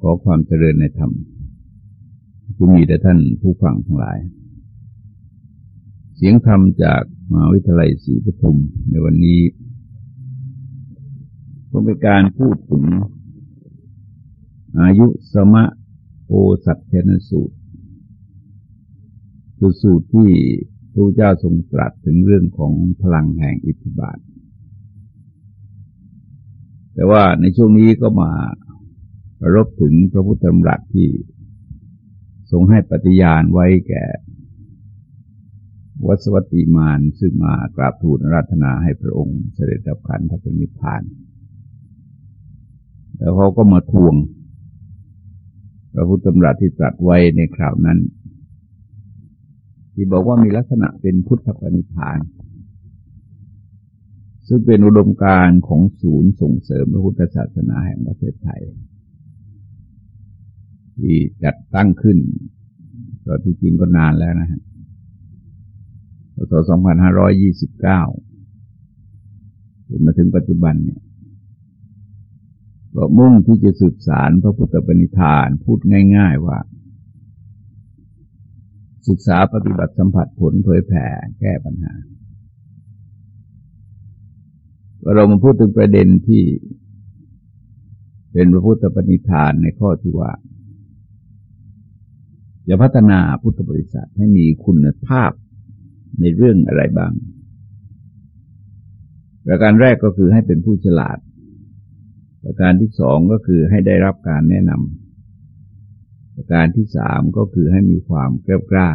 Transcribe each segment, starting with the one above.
ขอความเจริญในธรรมคุณมีแต่ท่านผู้ฟังทั้งหลาย เสียงธรรมจากมหาวิทยาลัยศรีปทุมในวันนี้ก็เป็นการพูดถึง อายุสมะโอสัตเทนสูตรคือสูตรที่พระเจ้าทรงตรัสถึงเรื่องของพลังแห่งอิทธิบาท แต่ว่าในช่วงนี้ก็มา รบถึงพระพุทธธรรมรัตที่ทรงให้ปฏิญาณไว้แก่ วัสวัติมานซึ่งมากราบทูลรัตนาให้พระองค์เสด็จดับขันธปนิพพาน แล้วเขาก็มาทวง พระพุทธธรรมรัตที่ตรัสไว้ในคราวนั้น ที่บอกว่ามีลักษณะเป็นพุทธปณิพานซึ่งเป็นอุดมการของศูนย์ส่งเสริมพระพุทธศาสนาแห่งประเทศไทย ที่จัดตั้งขึ้นก็ที่จริงก็นานแล้วนะฮะพศ2529จนมาถึงปัจจุบันเนี่ยก็มุ่งที่จะสืบสารพระพุทธปณิธานพูดง่าย ๆว่า ศึกษาปฏิบัติสัมผัสผลเผยแผ่แก้ปัญหาเรามาพูดถึงประเด็นที่เป็นพระพุทธปณิธานในข้อที่ว่า จะพัฒนาพุทธบริษัทให้มีคุณภาพในเรื่องอะไรบ้าง ประการแรกก็คือให้เป็นผู้ฉลาด ประการที่สองก็คือให้ได้รับการแนะนำประการที่สามก็คือให้มีความกล้ากล้า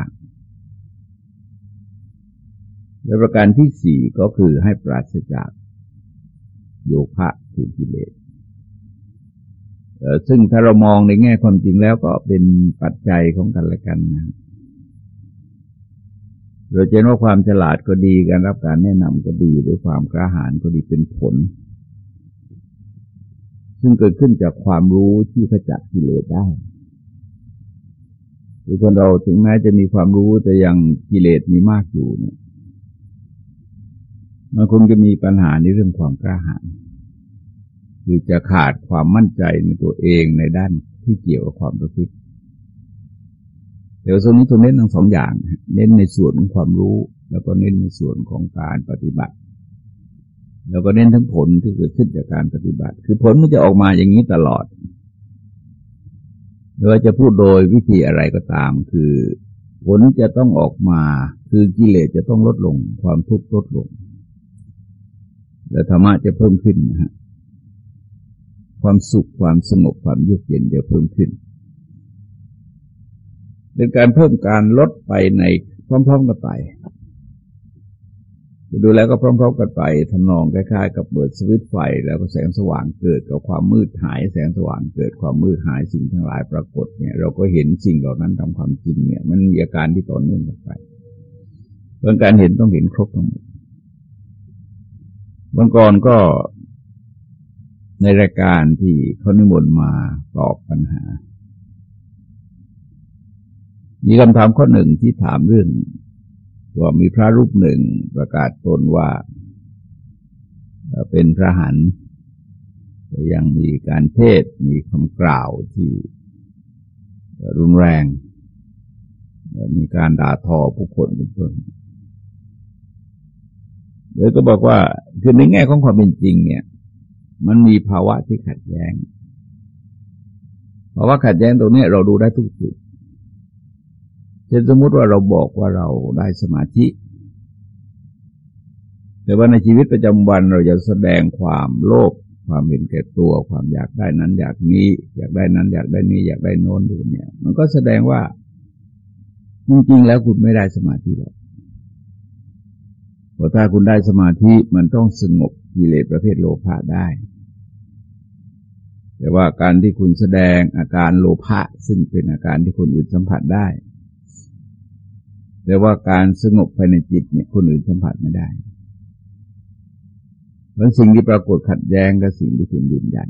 และประการที่สี่ก็คือให้ปราศจากโยคะคือกิเลส ซึ่งถ้าเรามองในแง่ความจริงแล้วก็เป็นปัจจัยของกันและกันนะเราเห็นว่าความฉลาดก็ดีการรับการแนะนำก็ดี หรือความกระหายก็ดีเป็นผล ซึ่งเกิดขึ้นจากความรู้ที่ขจัดกิเลสได้คือคนเราถึงแม้จะมีความรู้แต่ยังกิเลสมีมากอยู่เนี่ยมันคงจะมีปัญหาในเรื่องความกระหาย คือจะขาดความมั่นใจในตัวเองในด้านที่เกี่ยวกับความประพฤติเดี๋ยวตรงนี้ตรงเน้นทั้งสองอย่าง เน้นในส่วนของความรู้ แล้วก็เน้นในส่วนของการปฏิบัติ แล้วก็เน้นทั้งผลที่เกิดขึ้นจากการปฏิบัติ คือผลมันจะออกมาอย่างนี้ตลอดไม่ว่าจะพูดโดยวิธีอะไรก็ตาม คือผลจะต้องออกมา คือกิเลสจะต้องลดลง ความทุกข์ลดลง และธรรมะจะเพิ่มขึ้นนะฮะ ความสุขความสงบความเยือกเย็นเดี๋ยวเพิ่มขึ้น เป็นการเพิ่มการลดไปในพร้อม ๆกันไปดูแล้วก็พร้อมๆกันไปทำนองคล้ายๆ กับเปิดสวิตไฟ แล้วก็แสงสว่างเกิดกับความมืดหาย แสงสว่างเกิดความมืดหายสิ่งทั้งหลายปรากฏเนี่ย เราก็เห็นสิ่งเหล่านั้นทำความจริงเนี่ย มันมีอาการที่ต่อเนื่องกันไปเรื่องการเห็นต้องเห็นครบทั้งหมดบางก่อนก็ ในรายการที่เขานิมนต์มาตอบปัญหา มีคำถามข้อหนึ่งที่ถามเรื่องว่ามีพระรูปหนึ่งประกาศตนว่า เป็นพระหันยังมีการเทศมีคำกล่าวที่รุนแรง มีการด่าทอผู้คนเป็นต้นเลยก็บอกว่าคือในแง่ของความเป็นจริงเนี่ย มันมีภาวะที่ขัดแย้งภาวะขัดแย้งตรงนี้เราดูได้ทุกจุดเช่นสมมติว่าเราบอกว่าเราได้สมาธิ แต่ว่าในชีวิตประจำวันเราจะแสดงความโลภความเห็นแก่ตัว ความอยากได้นั้น อยากนี้ อยากได้นั้นอยากได้นี้ อยากได้โน้นอยู่เนี่ย มันก็แสดงว่า จริงๆแล้วคุณไม่ได้สมาธิหรอกเพราะถ้าคุณได้สมาธิมันต้องสงบกิเลสประเภทโลภะได้ แต่ว่าการที่คุณแสดงอาการโลภะซึ่งเป็นอาการที่คนอื่นสัมผัสได้ แต่ว่าการสงบภายในจิตเนี่ยคนอื่นสัมผัสไม่ได้เพราะสิ่งที่ปรากฏขัดแย้งกับสิ่งที่คุณยืนยัน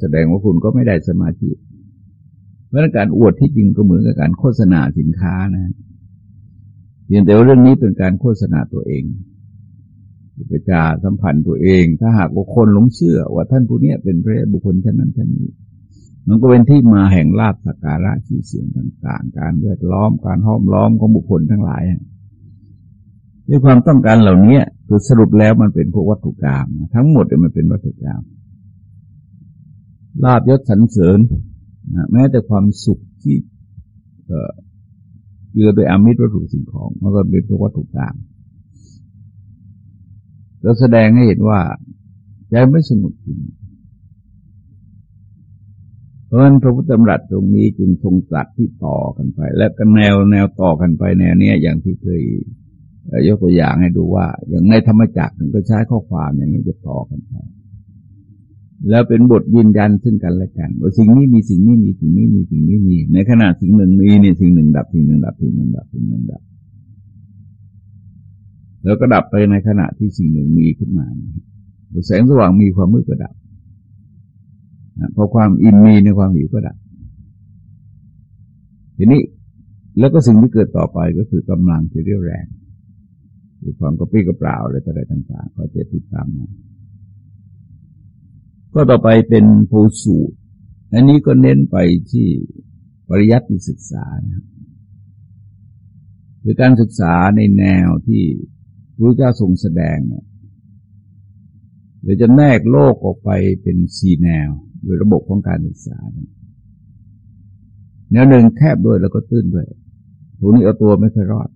แสดงว่าคุณก็ไม่ได้สมาธิเพราะการอวดที่จริงก็เหมือนกับการโฆษณาสินค้านะเพียงแต่ว่าเรื่องนี้เป็นการโฆษณาตัวเอง ประจาสัมพันธ์ตัวเอง ถ้าหากว่าคนหลงเชื่อ ว่าท่านผู้นี้เป็นพระบุคคลท่านนั้นท่านนี้ มันก็เป็นที่มาแห่งลาภสักการะชื่อเสียงต่าง ๆ การแวดล้อมการห้อมล้อมของบุคคลทั้งหลายด้วยความต้องการเหล่านี้คือสรุปแล้วมันเป็นพวกวัตถุกรรมทั้งหมดมันเป็นวัตถุกรรมลาบยศสรรเสริญแม้แต่ความสุขที่เกือโดยอามิตรวัตถุสิ่งของมันก็เป็นพวกวัตถุกรรม แล้วแสดงให้เห็นว่าใจไม่สงบจริงเพราะฉะนั้นพระพุทธธรรมรัตตรงนี้จึงทรงตัดที่ต่อกันไป และก็แนวแนวต่อกันไปแนวเนี้ยอย่างที่เคยยกตัวอย่างให้ดูว่า อย่างในธรรมจักรถึงก็ใช้ข้อความอย่างนี้จะต่อกันไปแล้วเป็นบทยืนยันซึ่งกันและกันว่าสิ่งนี้มีสิ่งนี้มีสิ่งนี้มีสิ่งนี้มี ในขณะสิ่งหนึ่งมีเนี่ยสิ่งหนึ่งดับสิ่งหนึ่งดับสิ่งหนึ่งดับสิ่งหนึ่งดับ แล้วก็ดับไปในขณะที่สิ่งหนึ่งมีขึ้นมาแสงสว่างมีความมืดก็ดับพอความอิ่มมีในความหิวก็ดับทีนี้แล้วก็สิ่งที่เกิดต่อไปก็คือกำลังที่เรียวแรงคือความกระปี้กระเปล่าอะไรต่างๆก็จะติดตามมาก็ต่อไปเป็นโพสูตรอันนี้ก็เน้นไปที่ปริยัติศึกษานะคือการศึกษาในแนวที่ พระเจ้าทรงแสดงเนี่ยเดี๋ยวจะแนกโลกออกไปเป็นสี่แนว โดยระบบของการศึกษาแนวหนึ่งแคบด้วยแล้วก็ตื้นด้วยพวกนี้เอาตัวไม่เคยรอด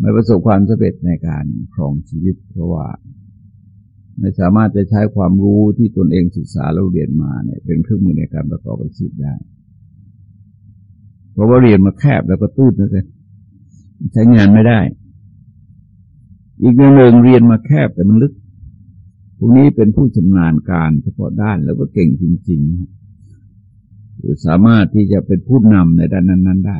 ไม่ประสบความสำเร็จในการครองชีวิต เพราะว่า ไม่สามารถจะใช้ความรู้ที่ตนเองศึกษาแล้วเรียนมาเนี่ยเป็นเครื่องมือในการประกอบอาชีพได้ เพราะว่าเรียนมาแคบแล้วก็ตื้นนะกันใช้งานไม่ได้ อีกอย่างหนึ่งเรียนมาแคบแต่มันลึกพวกนี้เป็นผู้ชำนาญการเฉพาะด้านแล้วก็เก่งจริงๆสามารถที่จะเป็นผู้นำในด้านนั้น ๆ ได้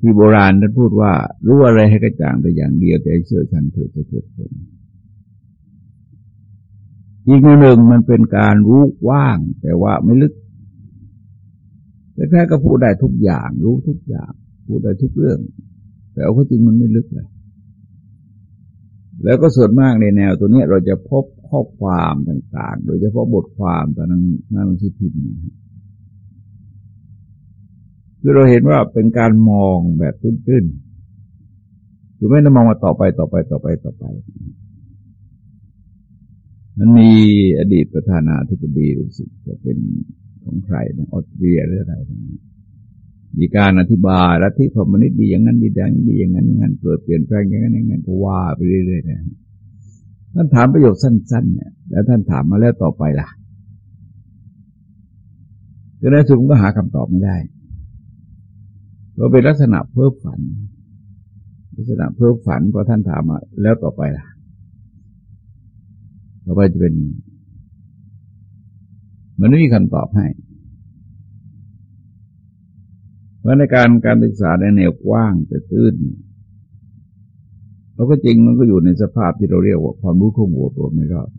ที่โบราณท่านพูดว่า รู้อะไรให้กระจ่างแต่อย่างเดียวแต่เชื่อชันเถิดจะเกิดผลอีกหนึ่งมันเป็นการรู้ว่าง แต่ว่าไม่ลึกแต่แค่ก็พูดได้ทุกอย่าง รู้ทุกอย่าง พูดได้ทุกเรื่อง แต่เอาข้อจริงมันไม่ลึกเลยแล้วก็ส่วนมากในแนวตัวนี้เราจะพบข้อความต่างๆ โดยเฉพาะบทความตอนนั้นนั่นที่พิมพ์คือเราเห็นว่าเป็นการมองแบบตื้นๆคือไม่ได้มองมาต่อไปต่อไปต่อไปต่อไป มันมีอดีตประธานาธิบดีรู้สึกจะเป็นของใครนะออสเตรียหรืออะไร มีการอธิบายลัทธิคอมนิตดีอย่างนั้นดีอย่างนี้ดีอย่างนั้นอย่างนั้นเกิดเปลี่ยนแปลงอย่างนั้นอย่างนั้นก็ว่าไปเรื่อยๆนะท่านถามประโยคสั้น ๆ เนี่ย แล้วท่านถามมาแล้วต่อไปล่ะก็ในสุดก็หาคำตอบไม่ได้ก็เป็นลักษณะเพ้อฝัน ลักษณะเพ้อฝันพอท่านถามมาแล้วต่อไปล่ะ ต่อไปจะเป็นมันไม่มีคำตอบให้ เพราะในการการศึกษาในแนวกว้างแต่ตื้นเราก็จริงมันก็อยู่ในสภาพที่เราเรียกว่าความรู้ข้อมูลตัวไม่รอด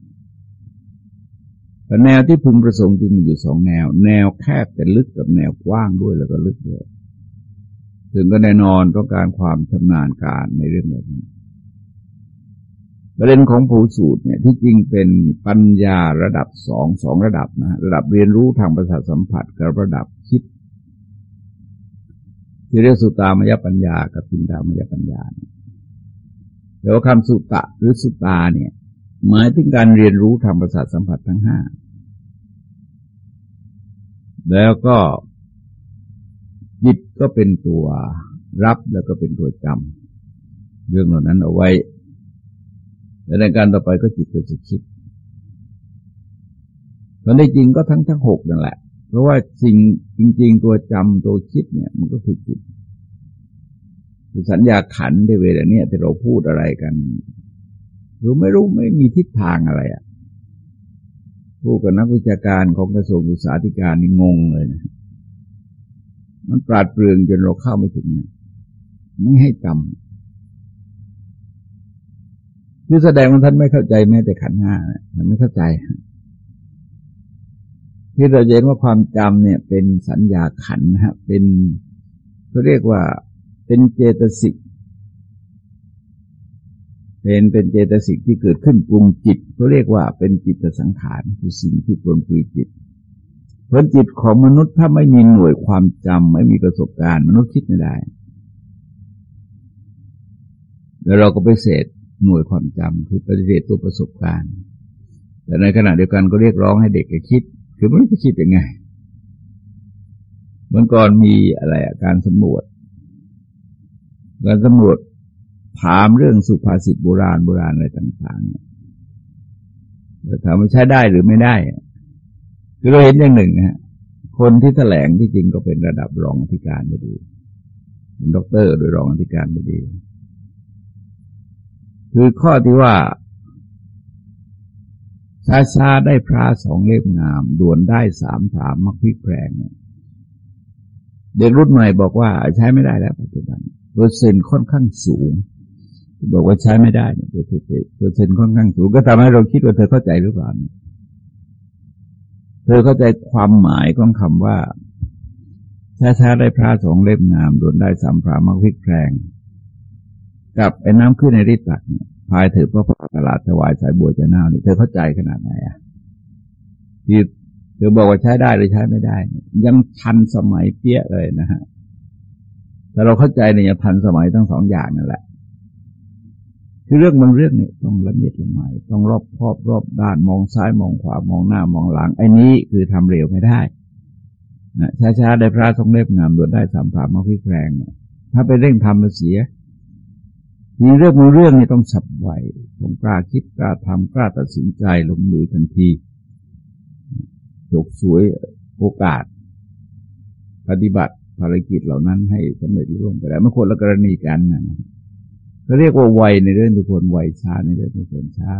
แต่แนวที่พึงประสงค์จึงมีอยู่สองแนว แนวแคบแต่ลึกกับแนวกว้างด้วยแล้วก็ลึกด้วยถึงก็แน่นอนต้องการความชำนาญการในเรื่องแบบนี้ประเด็นของผูสูตรเนี่ยที่จริงเป็นปัญญาระดับสองสองระดับนะระดับเรียนรู้ทางประสาทสัมผัสกับระดับคิด ที่เรียกสุตามยปัญญา กับปินดามยปัญญาแต่ว่าคำสุตะหรือสุตาเนี่ย หมายถึงการเรียนรู้ทางประสาทสัมผัสทั้งห้าแล้วก็จิตก็เป็นตัวรับแล้วก็เป็นตัวจำเรื่องเหล่านั้นเอาไว้แต่ในการต่อไปก็จิตตัวจิตคิดตอนนี้จริงก็ทั้งทั้งหกนั่นแหละ เพราะว่าจริงจริง ๆ ตัวจำตัวคิดเนี่ย มันก็คือจิตคือสัญญาขันในเวลาเนี้ยที่เราพูดอะไรกันรู้ไม่รู้ไม่มีทิศทางอะไรอะ่ะผู้กับนักวิชาการของกระทรวงศึกษาธิการนี่งงเลยนะ มันปราดเปรื่องจนเราเข้าไม่ถึงเนี่ยไม่ให้จำคือแสดงว่าท่านไม่เข้าใจแม้แต่ขันห้าท่านไม่เข้าใจ ที่เราเห็นว่าความจำเนี่ยเป็นสัญญาขันฮะเป็นเขาเรียกว่าเป็นเจตสิกเป็นเป็นเจตสิกที่เกิดขึ้นปรุงจิตเขาเรียกว่าเป็นจิตสังขารคือสิ่งที่ปรุงปรุงจิตเพราะจิตของมนุษย์ถ้าไม่มีหน่วยความจำไม่มีประสบการณ์ มนุษย์คิดไม่ได้ แล้วเราก็ไปเสดหน่วยความจำคือปฏิเสธตัวประสบการณ์ แต่ในขณะเดียวกันก็เรียกร้องให้เด็กคิด คือไม่รู้จะคิดยังไงเมื่อก่อนมีอะไรการสำรวจ การสำรวจถามเรื่องสุภาษิตโบราณโบราณอะไรต่างๆเนี่ยถามว่าใช้ได้หรือไม่ได้คือเราเห็นอย่างหนึ่งนะฮะคนที่แถลงที่จริงก็เป็นระดับรองอธิการบดีเป็นด็อกเตอร์โดยรองอธิการบดี คือข้อที่ว่า ช้าช้าได้พร้าสองเล่มงาม ด่วนได้สามผลามมักพลิกแพลงเด็กรุ่นใหม่บอกว่าใช้ไม่ได้แล้วปัจจุบันเปอร์เซ็นต์ค่อนข้างสูง บอกว่าใช้ไม่ได้เนี่ยเปอร์เซ็นต์ค่อนข้างสูง ก็ทำให้เราคิดว่าเธอเข้าใจหรือเปล่าเธอเข้าใจความหมายของคำว่าช้าได้พระสองเล่มงามโดนได้สามพระมักพิกแพงกับไอ้น้ำขึ้นในริตักเนี่ย พายเถิดพระพตลาดถวายสายบัวจะน่าเนี่เธอเข้าใจขนาดไหนอะที่เธอบอกว่าใช้ได้หรือใช้ไม่ได้ ยังทันสมัยเปี้ยเลยนะฮะแต่เราเข้าใจเนี่ยทันสมัยทั้งสองอย่างนั่นแหละคือเรื่องบางเรื่องเนี่ยต้องละเมียดละไมต้องรอบครอบรอบด้านมองซ้ายมองขวามองหน้ามองหลังไอ้นี้คือทำเร็วไม่ได้นะช้าๆได้พระทรงเล็บงามดวดได้สามผามาพิแรงเนี่ยถ้าไปเร่งทำมันเสีย มีเรื่องบางเรื่องนี่ต้องสับไวต้องกล้าคิดกล้าทำกล้าตัดสินใจลงมือทันทีจกสวยโอกาส ปฏิบัติภารกิจเหล่านั้นให้สำเร็จรุ่งไปได้ไม่คนละกรณีกันนะเขาเรียกว่าวัยในเรื่องที่คนวัยช้าในเรื่องที่คนช้า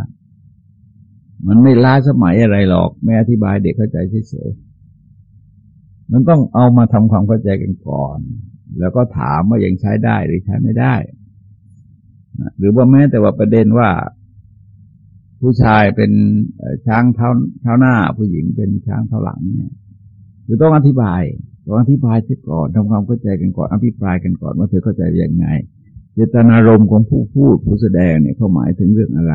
มันไม่ล้าสมัยอะไรหรอกแม่อธิบายเด็กเข้าใจเฉยๆมันต้องเอามาทำความเข้าใจกันก่อน แล้วก็ถามว่ายังใช้ได้หรือใช้ไม่ได้ หรือว่าแม้แต่ว่าประเด็นว่า ผู้ชายเป็นช้างเท้าเท้าหน้า ผู้หญิงเป็นช้างเท้าหลังเนี่ยคือต้องอธิบายต้องอธิบายเสียก่อนทำความเข้าใจกันก่อนอภิปรายกันก่อนว่าเธอเข้าใจยังไง เจตนารมณ์ของผู้พูดผู้แสดงเนี่ยเขาหมายถึงเรื่องอะไร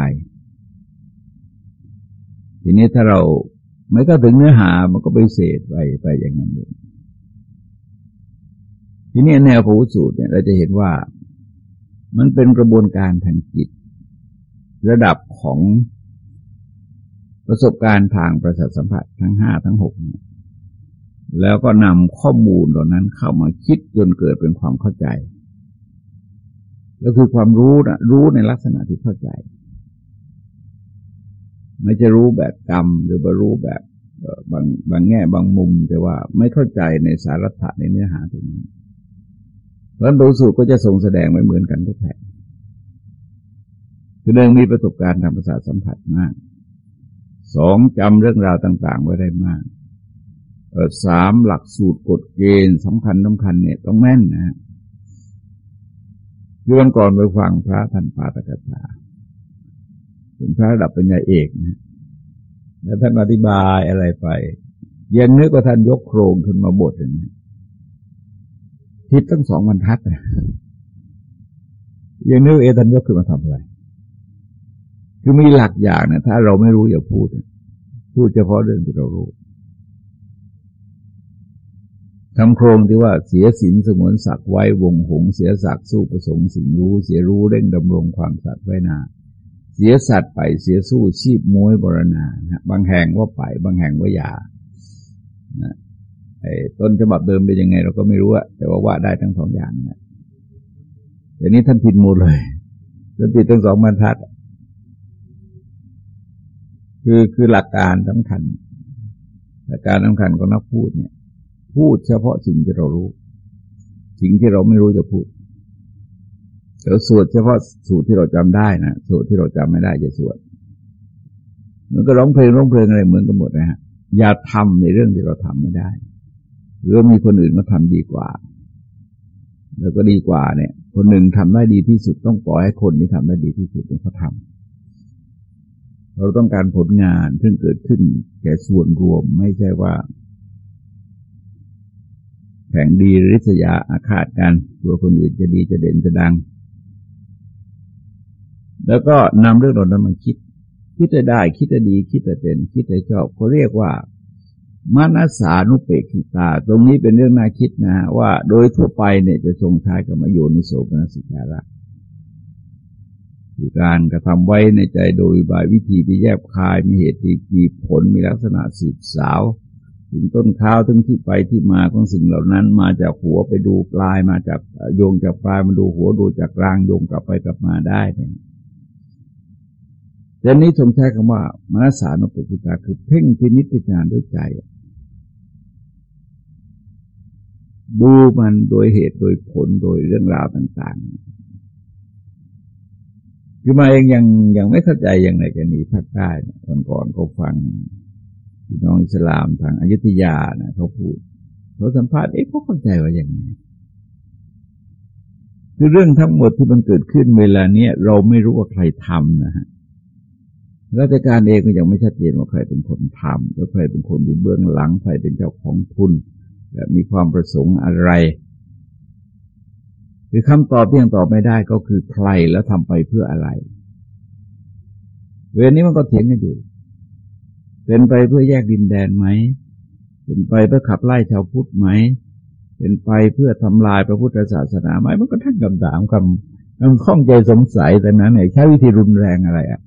ทีนี้ถ้าเราไม่ก็ถึงเนื้อหามันก็ไปเสดไปไปอย่างนั้นเองทีนี้แนวพระสูตรเนี่ยเราจะเห็นว่า มันเป็นกระบวนการทางจิต ระดับของประสบการณ์ทางประสาทสัมผัสทั้งห้าทั้งหกแล้วก็นำข้อมูลเหล่านั้นเข้ามาคิดจนเกิดเป็นความเข้าใจ ก็คือความรู้นะรู้ในลักษณะที่เข้าใจ ไม่จะรู้แบบกรรมหรือว่ารู้แบบบางบางแง่บางมุม แต่ว่าไม่เข้าใจในสาระในเนื้อหาตรงนี้ เพราะโดยสูตรก็จะทรงแสดงไม่เหมือนกันทุกแห่งคือเดิมมีประสบการณ์ทางภาษาสัมผัสมาก สองจำเรื่องราวต่าง ๆ ไว้ได้มากสามหลักสูตรกฎเกณฑ์สำคัญสำคัญเนี่ยต้องแม่นนะคือวันก่อนไปฟังพระท่านปาตกถาเป็นพระระดับปัญญาเอกนะแล้วท่านอธิบายอะไรไป ยังนึกว่าท่านยกโครงขึ้นมาบทอย่างนี้ ทิศตั้งสองบรรทัดเลยยังนึกเอท่านยกขึ้นมาทำอะไร คือมีหลักอย่างเนะถ้าเราไม่รู้อย่าพูด พูดเฉพาะเรื่องที่เรารู้ทำโครงที่ว่าเสียสินสมวนศักไว้วงหง เสียศักสู้ประสงค์สิ่งรู้ เสียรู้เร่งดำรงความสัตว์ไว้นา เสียสัตว์ไปเสียสู้ชีพม้วยบรณานะบางแห่งว่าไป บางแห่งว่าอย่านะ ต้นฉบับเดิมเป็นยังไง เราก็ไม่รู้อะแต่ว่าว่าได้ทั้งสองอย่างนะแต่นี้ท่านผิดหมดเลยท่านผิดทั้งสองบรรทัด คือคือหลักการสำคัญ หลักการสำคัญของนักพูดเนี่ย พูดเฉพาะสิ่งที่เรารู้ สิ่งที่เราไม่รู้จะพูดเดี๋ยวสวดเฉพาะสูตรที่เราจำได้นะสูตรที่เราจำไม่ได้จะสวดมันก็ร้องเพลงร้องเพลงอะไรเหมือนกันหมดนะฮะอย่าทำในเรื่องที่เราทำไม่ได้ หรือมีคนอื่นมาทำดีกว่า แล้วก็ดีกว่าเนี่ย คนหนึ่งทำได้ดีที่สุดต้องปล่อยให้คนที่ทำได้ดีที่สุดเนี่ยเขาทำเราต้องการผลงานซึ่งเกิดขึ้นแก่ส่วนรวมไม่ใช่ว่า แข่งดีริษยาอาฆาตกันกลัวคนอื่นจะดีจะเด่นจะดัง แล้วก็นำเรื่องเหล่านั้นมาคิดคิดจะได้ คิดจะดี คิดจะเป็น คิดจะชอบเขาเรียกว่า มานัสานุเปกิตา ตรงนี้เป็นเรื่องน่าคิดนะฮะว่าโดยทั่วไปเนี่ยจะทรงใช้กับมโยนิโสกนสิการะคือการกระทำไว้ในใจโดยบายวิธีที่แยบคายมีเหตุที่มีผลมีลักษณะสืบสาว ถึงต้นข้าวถึงที่ไปที่มาของสิ่งเหล่านั้น มาจากหัวไปดูปลายมาจากโยงจากปลายมาดูหัวดูจากกลางโยงกลับไปกลับมาได้เนี่ยแต่นี้ทรงใช้คำว่ามนสานุปปิตาคือเพ่งพินิจพิจารณาด้วยใจ ดูมันโดยเหตุโดยผลโดยเรื่องราวต่างๆ คือมาเองยังยังไม่เข้าใจอย่างไรกันนี้ภาคใต้ก่อนก่อนเขาฟังพี่น้องอิสลามทางอายุทยานะเขาพูดเขาสัมภาษณ์เอ๊ะเขาเข้าใจว่าอย่างไงคือเรื่องทั้งหมดที่มันเกิดขึ้นเวลาเนี้ยเราไม่รู้ว่าใครทำนะฮะราชการเองก็ยังไม่ชัดเจนว่าใครเป็นคนทำแล้วใครเป็นคนอยู่เบื้องหลังใครเป็นเจ้าของทุน และมีความประสงค์อะไรคือคำตอบที่ยังตอบไม่ได้ก็คือใครแล้วทำไปเพื่ออะไร เวลนี้มันก็เถียงกันอยู่ เป็นไปเพื่อแยกดินแดนไหม เป็นไปเพื่อขับไล่ชาวพุทธไหม เป็นไปเพื่อทำลายพระพุทธศาสนาไหม มันก็ทั้งคำถามคำคำข้องใจสงสัยแต่นั้นใช้วิธีรุนแรงอะไรอะ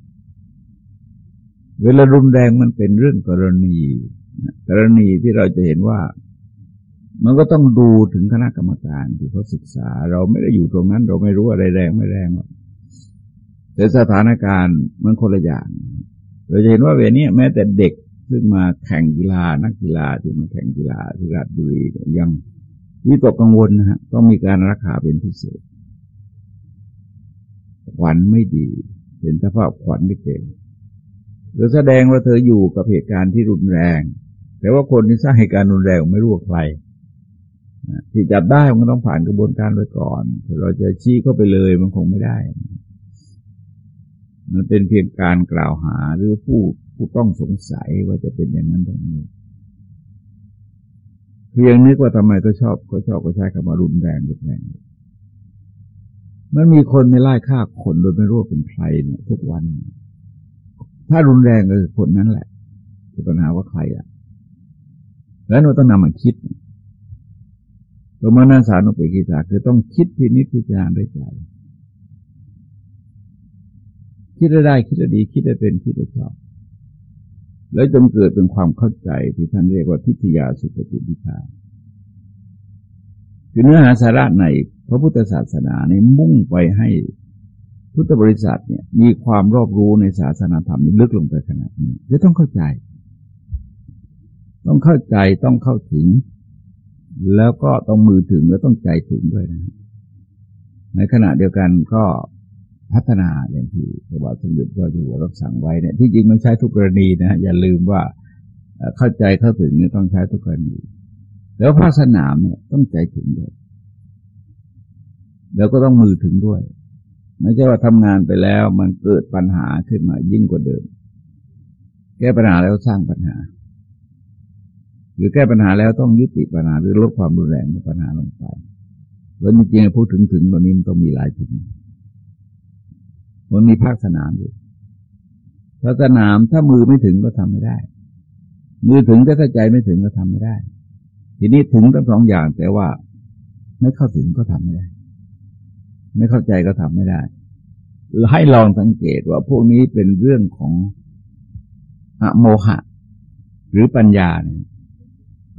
เวลารุนแรงมันเป็นเรื่องกรณี กรณีที่เราจะเห็นว่า มันก็ต้องดูถึงคณะกรรมการที่เขาศึกษา เราไม่ได้อยู่ตรงนั้น เราไม่รู้อะไรแรงไม่แรงหรอกแต่สถานการณ์มันคนละอย่าง เราจะเห็นว่าเวนี้แม้แต่เด็กซึ่งมาแข่งกีฬานักกีฬาที่มาแข่งกีฬาที่ราชบุรียังวิตกกังวลนะฮะต้องมีการรักษาเป็นพิเศษขวัญไม่ดีเป็นสภาพขวัญไม่เก่งหรือแสดงว่าเธออยู่กับเหตุการณ์ที่รุนแรง แต่ว่าคนที่สร้างเหตุการณ์รุนแรงไม่รู้ใคร ที่จับได้มันต้องผ่านกระบวนการไปก่อน เราจะชี้เข้าไปเลยมันคงไม่ได้ มันเป็นเพียงการกล่าวหาหรือผู้ผู้ต้องสงสัยว่าจะเป็นอย่างนั้นอย่างนี้ เพียงนึกว่าทำไมก็ชอบก็ชอบก็ใช้คำว่ารุนแรงรุนแรงมันมีคนในไล่ฆ่าคนโดยไม่รู้เป็นใครเนี่ยทุกวัน ถ้ารุนแรงก็คือคนนั้นแหละคือปัญหาว่าใครอะ แล้วเราต้องนำมาคิด วมานาสานุปิกิสาคือต้องคิดพินิจพิจารณาด้วยใจ คิดได้ได้คิดได้ดี คิดได้เป็นคิดได้ชอบ แล้วจงเกิดเป็นความเข้าใจที่ท่านเรียกว่าทิฏยาสุปฏิปิทาคือเนื้อหาสาระในพระพุทธศาสนาในมุ่งไปให้พุทธบริษัทเนี่ยมีความรอบรู้ในศาสนาธรรมนี้ลึกลงไปขนาดนี้จะต้องเข้าใจ ต้องเข้าใจต้องเข้าถึง แล้วก็ต้องมือถึงแล้วต้องใจถึงด้วยนะ ในขณะเดียวกันก็พัฒนาอย่างที่พระบาทสมเด็จเจ้าอยู่หัวรับสั่งไว้เนี่ยที่จริงมันใช้ทุกกรณีนะอย่าลืมว่าเข้าใจเข้าถึงเนี่ยต้องใช้ทุกกรณี แล้วภาคสนามเนี่ยต้องใจถึงด้วยแล้วก็ต้องมือถึงด้วยไม่ใช่ว่าทำงานไปแล้วมันเกิดปัญหาขึ้นมายิ่งกว่าเดิม แก้ปัญหาแล้วสร้างปัญหา หรือแก้ปัญหาแล้วต้องยุติปัญหาหรือลดความรุนแรงของปัญหาลงไปแล้วจริงๆพูดถึงถึงวันนี้มันต้องมีหลายถึงมันมีภาคสนามอยู่ถ้าสนามถ้ามือไม่ถึงก็ทำไม่ได้ มือถึงแต่ถ้าใจไม่ถึงก็ทำไม่ได้ ทีนี้ถึงทั้งสองอย่างแต่ว่า ไม่เข้าถึงก็ทำไม่ได้ ไม่เข้าใจก็ทำไม่ได้ให้ลองสังเกตว่าพวกนี้เป็นเรื่องของอโมหะ หรือปัญญาเนี่ย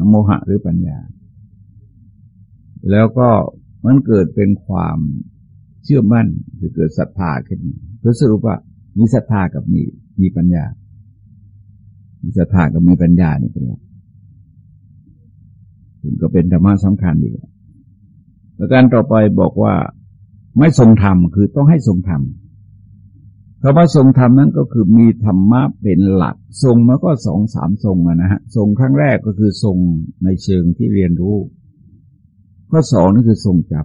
โมหะหรือปัญญา แล้วก็มันเกิดเป็นความเชื่อมั่นคือเกิดศรัทธาขึ้นเพื่อสรุปว่ามีศรัทธากับมีมีปัญญา มีศรัทธากับมีปัญญานี่เป็นหลักถึงก็เป็นธรรมะสำคัญดีประการต่อไปบอกว่าไม่ทรงธรรมคือต้องให้ทรงธรรม คำว่าทรงธรรมนั้นก็คือมีธรรมะเป็นหลัก ทรงมันก็สองสามทรงนะฮะทรงครั้งแรกก็คือทรงในเชิงที่เรียนรู้ข้อสองนี่คือทรงจ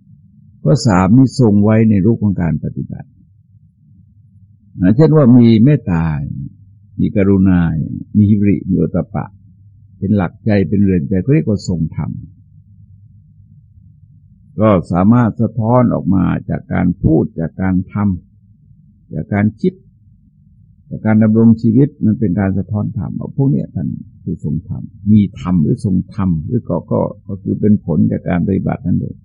ำข้อสามนี่ทรงไว้ในรูปของการปฏิบัติเช่นว่ามีเมตตา มีกรุณา มีฮิริมีโอตปะ เป็นหลักใจเป็นเรือนใจเขาเรียกว่าทรงธรรมก็สามารถสะท้อนออกมาจากการพูดจากการทำ จากการคิด จากการดำรงชีวิตมันเป็นการสะท้อนธรรมเอาพวกนี้ท่านคือทรงธรรมมีธรรมหรือทรงธรรมหรือก็ก็ก็คือเป็นผลจากการปฏิบัตินั่นเอง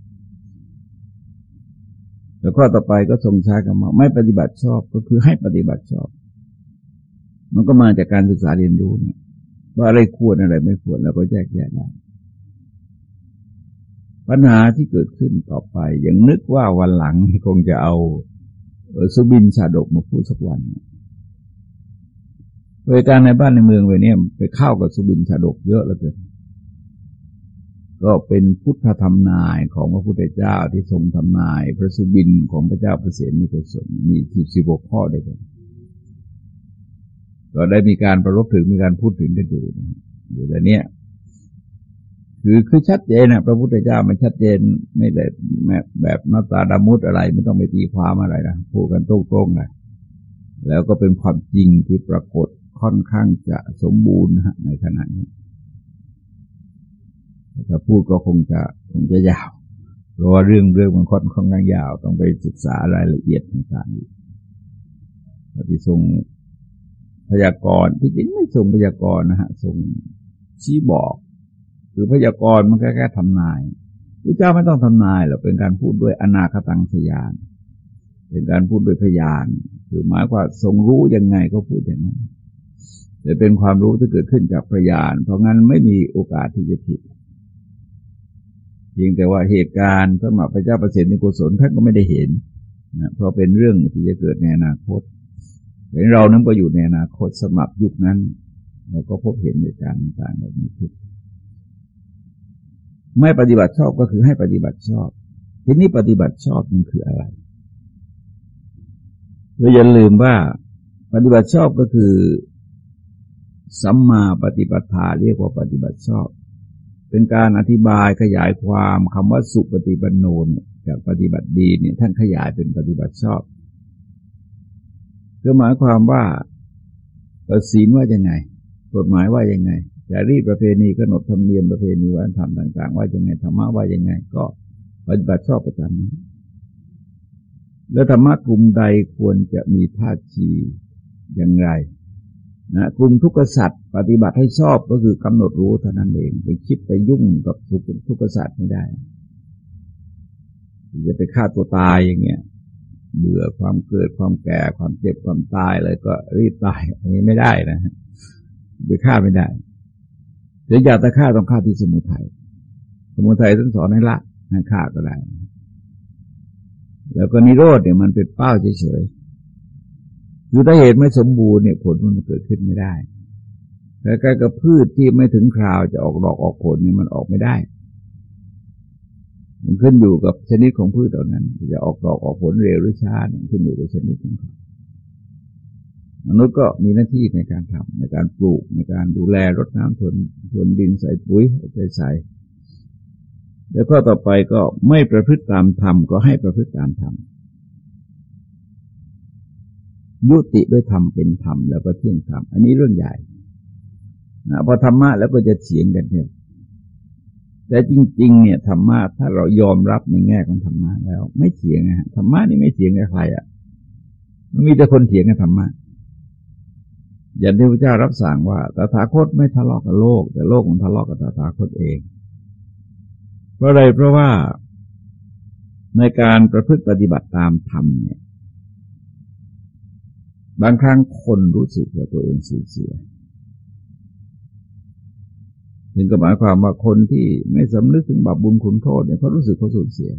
แล้วก็ต่อไปก็ทรงใช้คำว่าไม่ปฏิบัติชอบก็คือให้ปฏิบัติชอบ มันก็มาจากการศึกษาเรียนรู้เนี่ยว่าอะไรควรอะไรไม่ควรแล้วก็แยกแยะได้ปัญหาที่เกิดขึ้นต่อไปยังนึกว่าวันหลังคงจะเอา สุบินชาดกมาพูดสักวันโดยการในบ้านในเมืองไปเนี่ยไปเข้ากับสุบินชาดกเยอะแล้วเกินก็เป็นพุทธธรรมนายของพระพุทธเจ้าที่ทรงทำนาย พระสุบินของพระเจ้าประเสริฐมีกุศลมีสิบสิบหกข้อด้วยกันก็ได้มีการประรบถึงมีการพูดถึงกันอยู่อยู่แต่เนี้ย คือคือชัดเจนนะพระพุทธเจ้ามันชัดเจนไม่ได้แบบหน้าตาดามุดอะไร ไม่ต้องไปตีความอะไรนะพูดกันตรงๆเลยแล้วก็เป็นความจริงที่ปรากฏค่อนข้างจะสมบูรณ์นะฮะในขณะนี้ถ้าพูดก็คงจะคงจะยาว เพราะว่าเรื่องเรื่องมันค่อนข้างยาว ต้องไปศึกษารายละเอียดต่างๆปฏิทรงพยากรณ์ที่จริงไม่ทรงพยากรณ์นะฮะทรงชี้บอก คือพยากรณ์มันแค่แค่ทำนายพระเจ้าไม่ต้องทำนายหรอกเป็นการพูดด้วยอนาคตังสยาน เป็นการพูดด้วยพยานคือหมายว่าทรงรู้ยังไงก็พูดอย่างนั้นแต่เป็นความรู้ที่เกิดขึ้นจากพยาน เพราะงั้นไม่มีโอกาสที่จะผิดเพียงแต่ว่าเหตุการณ์สมัครพระเจ้าประเสริฐในกุศลท่านก็ไม่ได้เห็นนะเพราะเป็นเรื่องที่จะเกิดในอนาคตแต่เรานั้นก็อยู่ในอนาคตสมัครยุคนั้น เราก็พบเห็นในการณ์ต่างๆแบบนี้ขึ้น ไม่ปฏิบัติชอบก็คือให้ปฏิบัติชอบ ทีนี้ปฏิบัติชอบมันคืออะไรเราอย่าลืมว่าปฏิบัติชอบก็คือสัมมาปฏิปทาเรียกว่าปฏิบัติชอบ เป็นการอธิบายขยายความคำว่าสุปฏิบัติโนนจากปฏิบัติดีเนี่ยท่านขยายเป็นปฏิบัติชอบก็หมายความว่าศีลว่ายังไง กฎหมายว่ายังไง จารีตประเพณีขนบธรรมเนียมประเพณีวัฒนธรรมต่าง ๆ ว่ายังไงธรรมะว่ายังไง ก็ปฏิบัติชอบประจำนี้แล้วธรรมะกลุ่มใดควรจะมีท่าทีอย่างไรนะกลุ่มทุกขสัตว์ปฏิบัติให้ชอบก็คือกำหนดรู้เท่านั้นเองไปคิดไปยุ่งกับทุกทุกขสัตว์ไม่ได้จะไปฆ่าตัวตายอย่างเงี้ยเบื่อความเกิดความแก่ความเจ็บความตายเลยก็รีบตายอันนี้ไม่ได้นะไปฆ่าไม่ได้ รืออยากจะฆ่าต้องฆ่าที่สมุทัยสมุทัยท่านสอนให้ละให้ฆ่าก็ได้ แล้วก็นิโรธเนี่ยมันเป็นเป้าเฉยๆคือถ้าเหตุไม่สมบูรณ์เนี่ยผลมันเกิดขึ้นไม่ได้แต่การกับพืชที่ไม่ถึงคราวจะออกดอกออกผลเนี่ยมันออกไม่ได้ มันขึ้นอยู่กับชนิดของพืชเหล่านั้น จะออกดอกออกผลเร็วหรือช้าเนี่ยขึ้นอยู่กับชนิดของเขา มนุษย์ก็มีหน้าที่ในการทำในการปลูกในการดูแลรดน้ำทนทนดินใส่ปุ๋ยใส่ใส่แล้วก็ต่อไปก็ไม่ประพฤติตามธรรมก็ให้ประพฤติตามธรรมยุติด้วยธรรมเป็นธรรมแล้วก็เที่ยงธรรมอันนี้เรื่องใหญ่นะพอธรรมะแล้วก็จะเถียงกันเนี่ยแต่จริง ๆ เนี่ยธรรมะถ้าเรายอมรับในแง่ของธรรมะแล้ว ไม่เถียงอะธรรมะนี่ไม่เถียงกับใครอะมันมีแต่คนเถียงกับธรรมะ อย่างที่พระเจ้ารับสั่งว่าตถาคตไม่ทะเลาะกับโลก แต่โลกมันทะเลาะกับตถาคตเอง เพราะอะไรเพราะว่าในการประพฤติปฏิบัติตามธรรมเนี่ย บางครั้งคนรู้สึกว่าตัวเองสูญเสียถึงก็หมายความว่าคนที่ไม่สำนึกถึงบาปบุญคุณโทษเนี่ยเขารู้สึกเขาสูญเสีย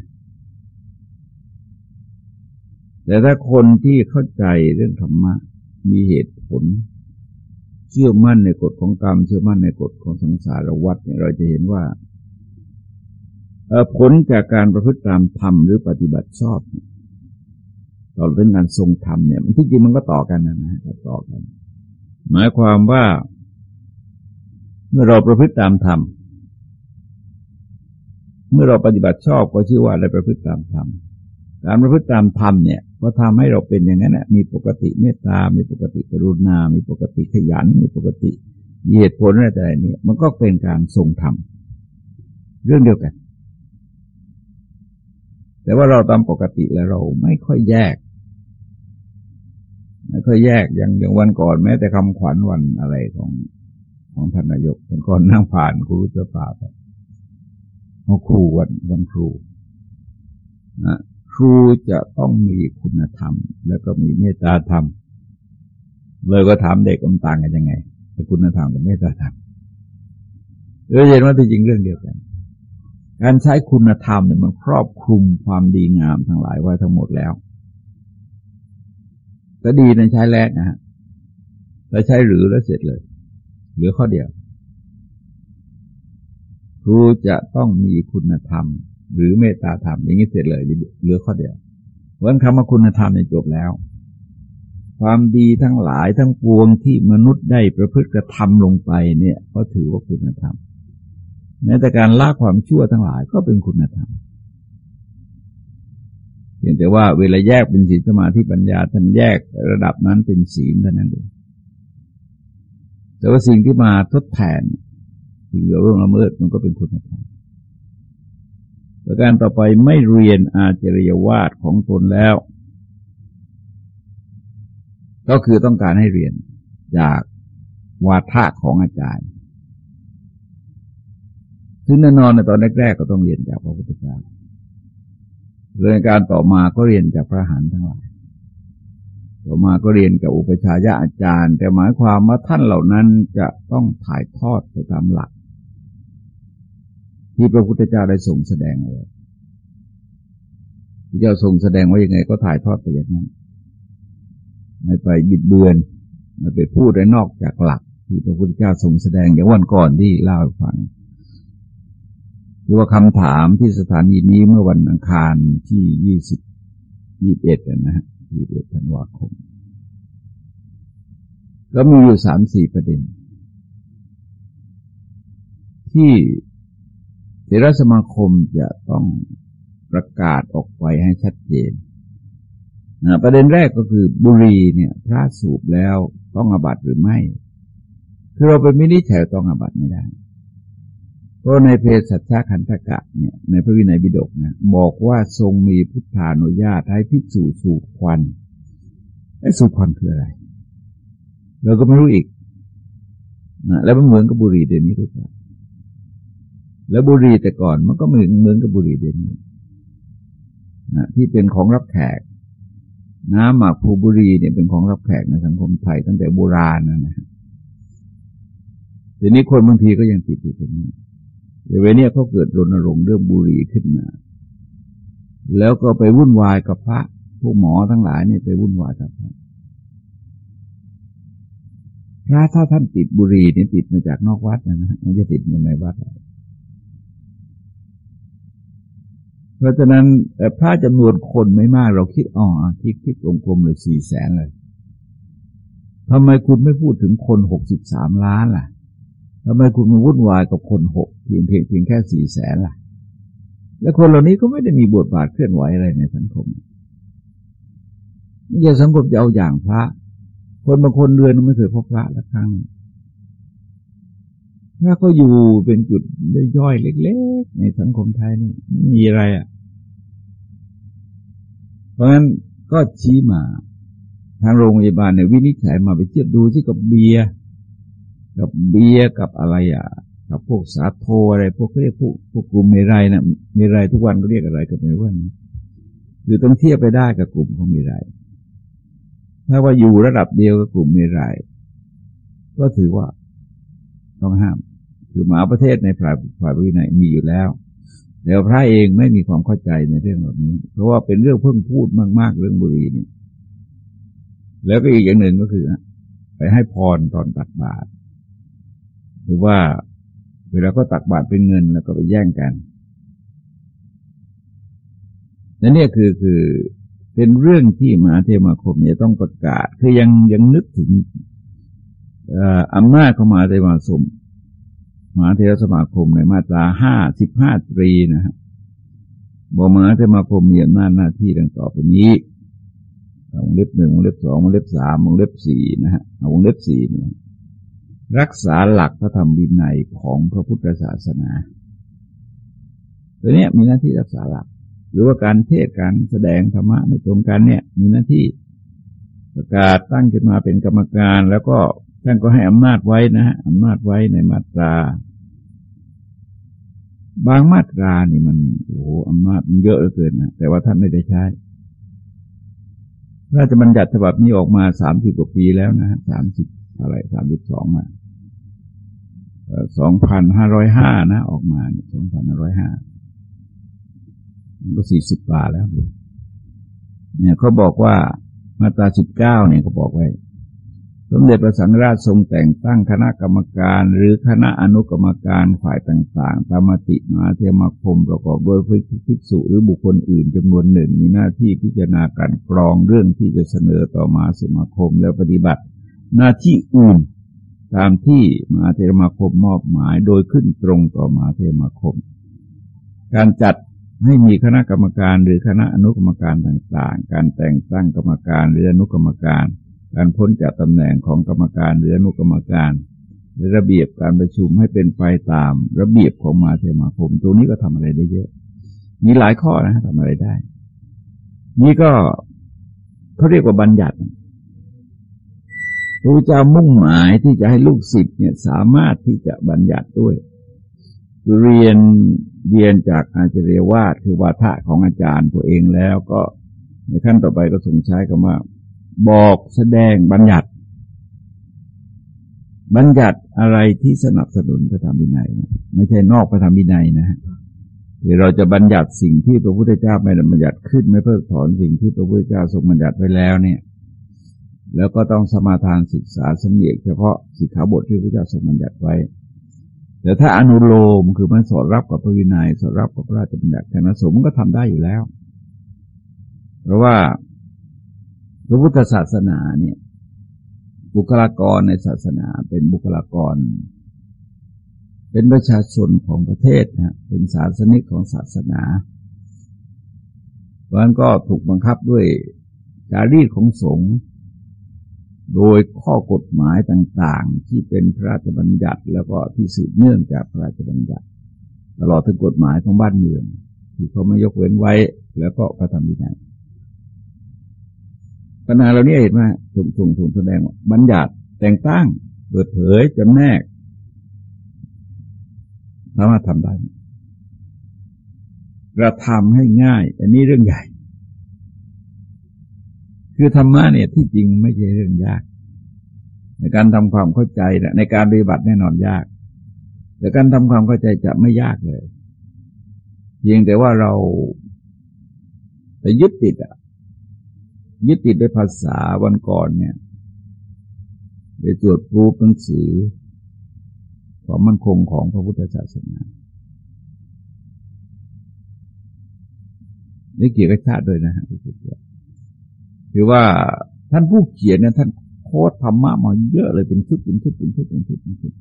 แต่ถ้าคนที่เข้าใจเรื่องธรรมะมีเหตุผล เชื่อมั่นในกฎของกรรม เชื่อมั่นในกฎของสังสารวัฏเนี่ยเราจะเห็นว่าผลจากการประพฤติตามธรรมหรือปฏิบัติชอบต่อเรื่องการทรงธรรมเนี่ยที่จริงมันก็ต่อกันนะนะต่อกัน หมายความว่า เมื่อเราประพฤติตามธรรมเมื่อเราปฏิบัติชอบก็ชื่อว่าได้ประพฤติตามธรรม การประพฤติตามธรรมเนี่ยก็ทำให้เราเป็นอย่างนั้นแหละมีปกติเมตตา มีปกติกรุณา มีปกติขยัน มีปกติเหตุผลอะไรแต่เนี่ยมันก็เป็นการทรงธรรมเรื่องเดียวกัน แต่ว่าเราตามปกติแล้วเราไม่ค่อยแยก ไม่ค่อยแยกอย่างอย่างวันก่อนแม้แต่คำขวัญวันอะไรของของท่านนายกวันก่อนนั่งผ่านครูจะป่าไปเอาครูวันวันครูนะ ครูจะต้องมีคุณธรรม แล้วก็มีเมตตาธรรม เลยก็ถามเด็กมันต่างกันยังไงแต่คุณธรรมกับเมตตาธรรมเราเห็นว่าที่จริงเรื่องเดียวกัน การใช้คุณธรรมเนี่ยมันครอบคลุมความดีงามทั้งหลายไว้ทั้งหมดแล้วก็ดีในใช้แรกนะฮะแล้วใช้หรือแล้วเสร็จเลย เหลือข้อเดียวครูจะต้องมีคุณธรรม หรือเมตตาธรรมอย่างนี้เสร็จเลยเหลือข้อเดียวเพราะคำว่าคุณธรรมเนี่ยจบแล้ว ความดีทั้งหลายทั้งปวงที่มนุษย์ได้ประพฤติกระทำลงไปเนี่ย ก็ถือว่าคุณธรรมแม้แต่การละความชั่วทั้งหลายก็เป็นคุณธรรมเพียงแต่ว่าเวลาแยกเป็นศีลสมาธิปัญญาท่านแยกระดับนั้นเป็นศีลเท่านั้นเองแต่ว่าสิ่งที่มาทดแทนคือเรื่องละเมิดมันก็เป็นคุณธรรม ประการต่อไปไม่เรียนอาจริยวาทของตนแล้ว ก็คือต้องการให้เรียนจากวาทะของอาจารย์ซึ่งแน่นอนในตอนแรกๆก็ต้องเรียนจากพระพุทธเจ้าเรื่องการต่อมาก็เรียนจากพระหันทั้งหลาย ต่อมาก็เรียนกับอุปชายะอาจารย์ แต่หมายความว่าท่านเหล่านั้นจะต้องถ่ายทอดไปตามหลัก ที่พระพุทธเจ้าได้ส่งแสดงเอาไว้ที่เจ้าทรงแสดงไว้ยังไง ก็ถ่ายทอดไปอย่างนั้นไม่ไปบิดเบือนไม่ไปพูดในนอกจากหลัก ที่พระพุทธเจ้าทรงแสดงอย่างวันก่อนที่เล่าให้ฟังคือว่าคำถามที่สถานีนี้เมื่อวันอังคารที่ยี่สิบยี่บเอ็ดนะฮะยี่บเอ็ดธันวาคม ก็มีอยู่สามสี่ประเด็น ที่ เทรสมาคมจะต้องประกาศออกไปให้ชัดเจนนะประเด็นแรกก็คือบุรีเนี่ยพระสูบแล้วต้องอบัตหรือไม่คือเราไปไม่ได้แถวต้องอบัตไม่ได้ เพราะในเพศสัจจขันธกะเนี่ยในพระวินัยบิดกเนะบอกว่าทรงมีพุทธานุญาตให้ภิกษุสูบควันไอ้สูบควันคืออะไรเราก็ไม่รู้อีกนะแล้วมันเหมือนกับบุรีเดี๋ยวนี้หรือเปล่า แล้วบุรีแต่ก่อนมันก็เหมือนเหมือนกับบุรีเดี๋ยวนี้นะที่เป็นของรับแขก น้ำหมากภูบุรีเนี่ยเป็นของรับแขกในสังคมไทยตั้งแต่โบราณนะนะทีนี้คนบางทีก็ยังติดอยู่ตรงนี้เดี๋ยวนี้เขาเกิดรณรงค์เรื่องบุรีขึ้นมาแล้วก็ไปวุ่นวายกับพระพวกหมอทั้งหลายเนี่ยไปวุ่นวายกับพระพระถ้าท่านติดบุรีเนี่ยติดมาจากนอกวัดนะฮะไม่ใช่ติดมาในวัดเพราะฉะนั้นพระจำนวนคนไม่มากเราคิดอ๋อคิดคิดกลมเลยสี่แสนเลยทำไมคุณไม่พูดถึงคนหกสิบสามล้านล่ะทำไมคุณมาวุ่นวายกับคนหกเพียงเพียงเพียงแค่สี่แสนล่ะ และคนเหล่านี้ก็ไม่ได้มีบทบาทเคลื่อนไหวอะไรในสังคมไม่ใช่สังคมจะเอาอย่างพระ คนบางคนเดือนไม่เคยพบพระละครั้งพระก็อยู่เป็นจุดย่อยเล็ก ๆ ในสังคมไทยนี่ไม่มีอะไรอะ เพราะฉะนั้นก็ชี้มาทางโรงพยาบาลเนี่ยวินิจฉัยมาไปเทียบดูที่กับเบียร์กับเบียร์กับอะไรอะกับพวกสาโทอะไรพวกเรียกพวกพวกกลุ่มเมรัยนะเมรัยทุกวันก็เรียกอะไรกันไม่ว่าคือต้องเทียบไปได้กับกลุ่มของเมรัยถ้าว่าอยู่ระดับเดียวกับกลุ่มเมรัยก็ถือว่าต้องห้าม คือหมาประเทศในฝ่ายฝ่ายวินัยมีอยู่แล้ว แต่พระเองไม่มีความเข้าใจในเรื่องเหล่านี้ เพราะว่าเป็นเรื่องเพิ่งพูดมากๆเรื่องบุรีนี่ แล้วก็อีกอย่างหนึ่งก็คือ ไปให้พรตอนตักบาตรหรือว่าเวลาก็ตักบาตรเป็นเงินแล้วก็ไปแย่งกันนั่นเนี่ยคือคือเป็นเรื่องที่มหาเทมาคมเนี่ยต้องประกาศ คือยังยังนึกถึงอำนาจของมหาเทมาสม มหาเทรสมาคมในมาตราห้าสิบห้าตรีนะฮะบอกมหาเทมาคมมีอำนาจหน้าที่ดังต่อไปนี้วงเล็บหนึ่งวงเล็บสองวงเล็บสามวงเล็บสี่นะฮะวงเล็บสี่เนี่ยรักษาหลักพระธรรมวินัยของพระพุทธศาสนาตัวเนี้ยมีหน้าที่รักษาหลัก หรือว่าการเทศการแสดงธรรมะในตรงกันเนี่ย มีหน้าที่ประกาศตั้งขึ้นมาเป็นกรรมการ แล้วก็ ท่านก็ให้อำนาจไว้นะฮะอำนาจไว้ในมาตรา บางมาตรานี่มันโอ้โหอำนาจมันเยอะเหลือเกินนะแต่ว่าท่านไม่ได้ใช้ราชบัญญัติฉบับนี้ออกมาสามสิบกว่าปีแล้วนะสามสิบอะไรสามสิบสองอะสองพันห้าร้อยห้านะ ออกมาสองพันห้าร้อยห้าก็สี่สิบกว่าแล้ว เนี่ยเขาบอกว่ามาตราสิบเก้าเนี่ยเขาบอกไว้ สมเด็จพระสังฆราชทรงแต่งตั้งคณะกรรมการ หรือคณะอนุกรรมการฝ่ายต่างๆ ตามมติมาเทมาคมประกอบด้วยภิกษุหรือบุคคลอื่นจำนวนหนึ่ง มีหน้าที่พิจารณาการกรองเรื่องที่จะเสนอต่อมาสมาคมแล้วปฏิบัติ หน้าที่อื่นตามที่มาเทมาคมมอบหมายโดยขึ้นตรงต่อมาเทมาคม การจัดให้มีคณะกรรมการหรือคณะอนุกรรมการต่างๆ การแต่งตั้งกรรมการหรืออนุกรรมการ การพ้นจากตำแหน่งของกรรมการหรืออนุกรรมการหรือระเบียบการประชุมให้เป็นไปตามระเบียบของมาเทมาคม ตัวนี้ก็ทำอะไรได้เยอะ มีหลายข้อนะทำอะไรได้ นี่ก็เขาเรียกว่าบัญญัติพระเจ้ามุ่งหมายที่จะให้ลูกศิษย์เนี่ยสามารถที่จะบัญญัติด้วย เรียนเรียนจากอาจารย์วาดคือวาทะของอาจารย์ตัวเองแล้วก็ในขั้นต่อไปก็ส่งใช้คำว่า บอกแสดงบัญญัติ บัญญัติอะไรที่สนับสนุนพระธรรมวินัยนะไม่ใช่นอกพระธรรมวินัยนะฮะเราจะบัญญัติสิ่งที่พระพุทธเจ้าไม่ได้บัญญัติขึ้นไม่เพิกถอนสิ่งที่พระพุทธเจ้าทรงบัญญัติไว้แล้วเนี่ย แล้วก็ต้องสมาทานศึกษาสำเนียกเฉพาะสิกขาบทที่พระพุทธเจ้าทรงบัญญัติไว้ แต่ถ้าอนุโลมคือมันสอดรับกับพระวินัยสอดรับกับพระราชบัญญัติคณะสงฆ์มันก็ทำได้อยู่แล้ว เพราะว่า พระพุทธศาสนาเนี่ย บุคลากรในศาสนาเป็นบุคลากร เป็นประชาชนของประเทศนะเป็นศาสนิกของศาสนา เพราะนั้นก็ถูกบังคับด้วยจารีตของสงฆ์โดยข้อกฎหมายต่างๆ ที่เป็นพระราชบัญญัติแล้วก็ที่สืบเนื่องจากพระราชบัญญัติ ตลอดถึงกฎหมายของบ้านเมืองที่เขาไม่ยกเว้นไว้แล้วก็พระธรรมวินัย ปัญหาเรานี้เห็นว่าถูกถูกถูกแสดงว่าบัญญัติแต่งตั้ง เปิดเผยจำแนกสามารถทำได้กระทำให้ง่าย อันนี้เรื่องใหญ่ คือธรรมะเนี่ยที่จริงไม่ใช่เรื่องยาก ในการทำความเข้าใจในการปฏิบัติแน่นอนยาก แต่การทำความเข้าใจจะไม่ยากเลยเพียงแต่ว่าเราไปยึดติดอะ ยึดติดด้วยภาษาวันก่อนเนี่ยไปตรวจรูปหนังสือความมั่นคงของพระพุทธศาสนาไม่เกี่ยวกับชาติด้วยนะฮะคือว่าท่านผู้เขียนเนี่ยท่านโค้ดธรรมะมาเยอะเลยเป็นชุดเป็นชุดเป็นชุดเป็นชุดเป็นชุด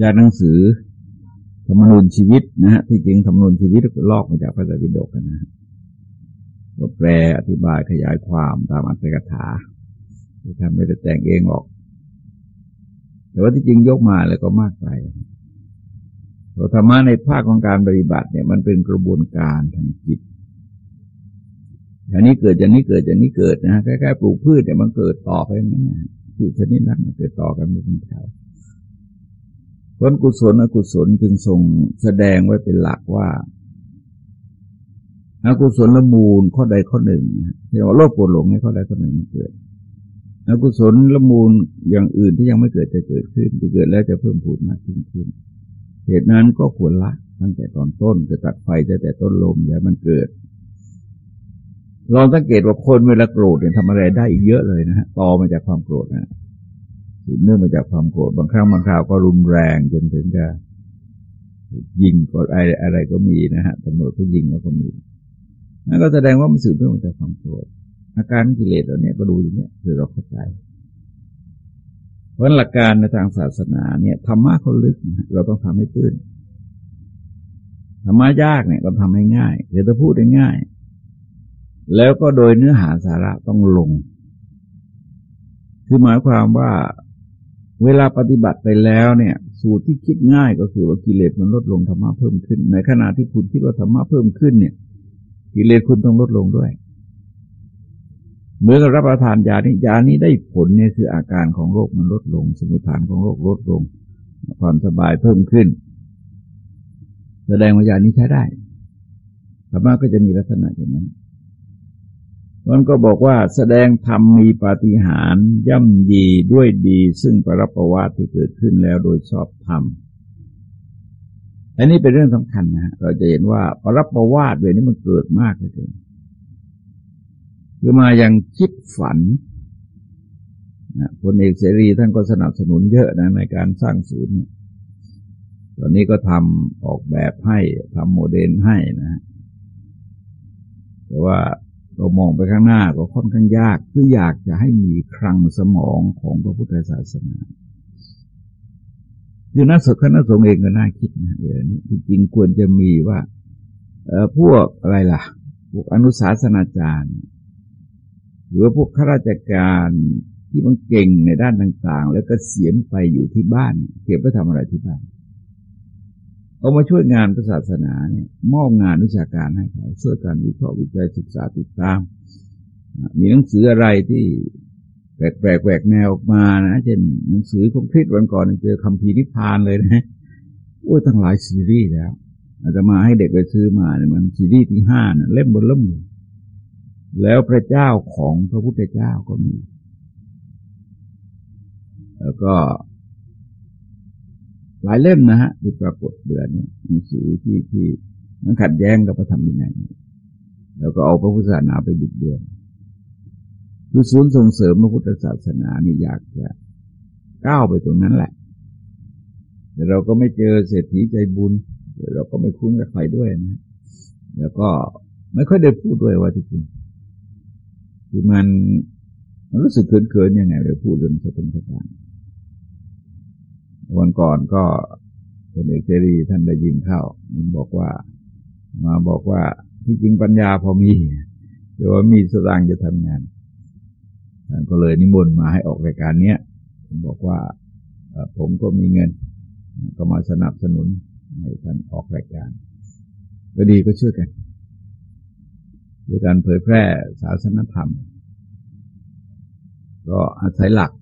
จากหนังสือธรรมนูญชีวิตนะฮะที่จริงธรรมนูญชีวิตก็ลอกมาจากพระไตรปิฎกนะฮะ ก็แปลอธิบายขยายความตามอัตถกถาที่ท่านไม่ได้แต่งเองหรอก แต่ว่าที่จริงยกมาแล้วก็มากไปธรรมะในภาคของการปฏิบัติเนี่ยมันเป็นกระบวนการทางจิตอย่างนี้เกิดอย่างนี้เกิดอย่างนี้เกิดนะใกล้ๆปลูกพืชเนี่ยมันเกิดต่อไปนั่นนะพืชชนิดนั้นเกิดต่อกันเป็นแถวผลกุศลอกุศลจึงทรงแสดงไว้เป็นหลักว่า อกุศลละมูลข้อใดข้อหนึ่งเรียกว่าโลภโกรธหลงในข้อใดข้อหนึ่งมันเกิดอกุศลละมูลอย่างอื่นที่ยังไม่เกิดจะเกิดขึ้นจะเกิดแล้วจะเพิ่มพูนมากขึ้นขึ้น เหตุนั้นก็ควรละตั้งแต่ตอนต้นจะตัดไฟจะแต่ต้นลมอย่ามันเกิดลองสังเกตว่าคนเวลาโกรธเนี่ยทำอะไรได้อีกเยอะเลยนะฮะต่อมาจากความโกรธนะสืบเนื่องมาจากความโกรธบางครั้งบางคราวก็รุนแรงจนถึงจะยิงก็อะไรอะไรก็มีนะฮะตำรวจก็ยิงแล้วก็มี นั่นก็แสดงว่ามันสืบเนื่องมาจากความโกรธอาการกิเลสเหล่านี้ก็ดูอย่างนี้คือเราเข้าใจเพราะหลักการในทางศาสนาเนี่ยธรรมะเขาลึกเราต้องทำให้ตื้นธรรมะยากเนี่ยก็ทำให้ง่ายเดี๋ยวจะพูดได้ง่าย แล้วก็โดยเนื้อหาสาระต้องลง คือหมายความว่าเวลาปฏิบัติไปแล้วเนี่ย สูตรที่คิดง่ายก็คือว่ากิเลสมันลดลงธรรมะเพิ่มขึ้น ในขณะที่คุณคิดว่าธรรมะเพิ่มขึ้นเนี่ย กิเลสคุณต้องลดลงด้วย เมื่อรับประทานยานี้ยานี้ได้ผลเนี่ยคืออาการของโรคมันลดลง สมุทฐานของโรคลดลง ความสบายเพิ่มขึ้น แสดงว่ายานี้ใช้ได้ธรรมะก็จะมีลักษณะอย่างนั้นมันก็บอกว่าแสดงธรรมมีปาฏิหาริย์ย่ำยีด้วยดี ซึ่งปรับประวัติที่เกิดขึ้นแล้วโดยชอบธรรม อันนี้เป็นเรื่องสำคัญนะ เราจะเห็นว่าปรับประวัติเวนี้มันเกิดมากเลยคือมาอย่างคิดฝันพลเอกเสรีท่านก็สนับสนุนเยอะนะในการสร้างศูนย์ตอนนี้ก็ทำออกแบบให้ทำโมเดลให้นะ แต่ว่าเรามองไปข้างหน้าก็ค่อนข้างยาก คืออยากจะให้มีคลังสมองของพระพุทธศาสนา คือนักสกนักสงฆ์เองก็น่าคิดนะเดี๋ยวนี้จริงควรจะมีว่า เออพวกอะไรล่ะ พวกอนุสาสนาจารย์ หรือว่าพวกข้าราชการที่มันเก่งในด้านต่าง ๆ แล้วก็เสียนไปอยู่ที่บ้านเก็บไปทำอะไรที่บ้านเอามาช่วยงานศาสนาเนี่ยมอบงานวิชาการให้เขาช่วยการวิเคราะห์วิจัยศึกษาติดตาม มีหนังสืออะไรที่ แปลกแปลกแหวกแนวออกมานะเช่นหนังสือของคริสวันก่อนเจอคำพีนิพานเลยนะโอ้ตั้งหลายซีรีส์แล้วอาจจะมาให้เด็กไปซื้อมาเนี่ยมันซีรีส์ที่ห้านะเล่มบนเล่มเลแล้วพระเจ้าของพระพุทธเจ้าก็มี แล้วก็หลายเล่มนะฮะที่ปรากฏเดือนนี้หนังสือที่ที่มันขัดแย้งกับพระธรรมวินัยแล้วก็เอาพระพุทธศาสนาไปบิดเบือน คือศูนย์ส่งเสริมพระพุทธศาสนานี่อยากจะก้าวไปตรงนั้นแหละ แต่เราก็ไม่เจอเศรษฐีใจบุญเราก็ไม่คุ้นกับใครด้วยนะ แล้วก็ไม่ค่อยได้พูดด้วยว่าจริงคือมันมันรู้สึกเขินๆยังไงเลยพูดเรื่องสถานการวันก่อนก็คนเอกเจรีท่านได้ยินเข้ามันบอกว่า มาบอกว่าที่จริงปัญญาพอมีแต่ว่ามีสตางค์จะทำงาน ท่านก็เลยนิมนต์มาให้ออกรายการเนี้ยผมบอกว่าผมก็มีเงิน ก็มาสนับสนุนให้ท่านออกรายการ ก็ดีก็ช่วยกันด้วยการเผยแพร่ศาสนธรรม ก็อาศัยหลัก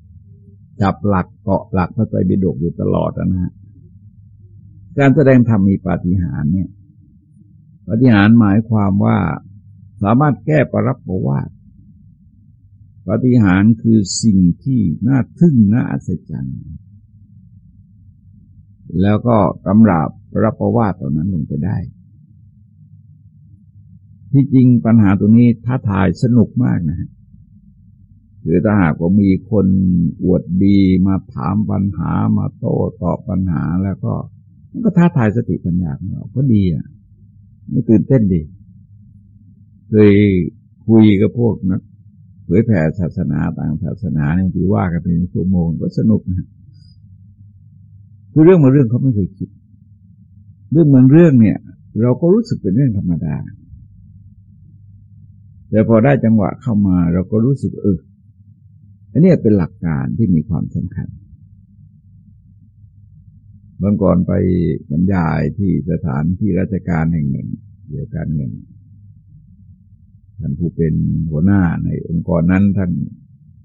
จับหลักเกาะหลักพระไตรปิฎกอยู่ตลอดนะฮะการแสดงธรรมมีปาฏิหาริย์เนี่ยปาฏิหาริย์หมายความว่าสามารถแก้ประรับประวัติ ปฏิหารคือสิ่งที่น่าทึ่งน่าอัศจรรย์แล้วก็กำราบรับประวัติตอนนั้นลงไปได้ ที่จริงปัญหาตรงนี้ท้าทายสนุกมากนะฮะคือถ้าหากว่ามีคนอวดดีมาถามปัญหามาโต้ตอบปัญหาแล้วก็ มันก็ท้าทายสติปัญญาของเราก็ดีอะไม่ตื่นเต้นดีเคยคุยกับพวกนัก เผยแผ่ศาสนาต่างศาสนาเนี่ยที่ว่ากันเป็นชั่วโมงก็สนุกนะคือเรื่องมาเรื่องเขาไม่เคยคิด เรื่องบางเรื่องเนี่ย เราก็รู้สึกเป็นเรื่องธรรมดา แต่พอได้จังหวะเข้ามาเราก็รู้สึกเอออันนี้เป็นหลักการที่มีความสำคัญเมื่อก่อนไปบรรยายที่สถานที่ราชการแห่งหนึ่งเกี่ยวกับการเงิน ท่านผู้เป็นหัวหน้าในองค์กรนั้นท่าน